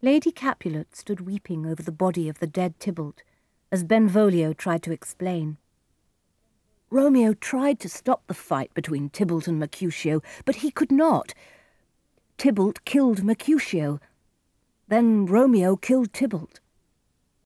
Lady Capulet stood weeping over the body of the dead Tybalt, as Benvolio tried to explain. Romeo tried to stop the fight between Tybalt and Mercutio, but he could not. Tybalt killed Mercutio. Then Romeo killed Tybalt.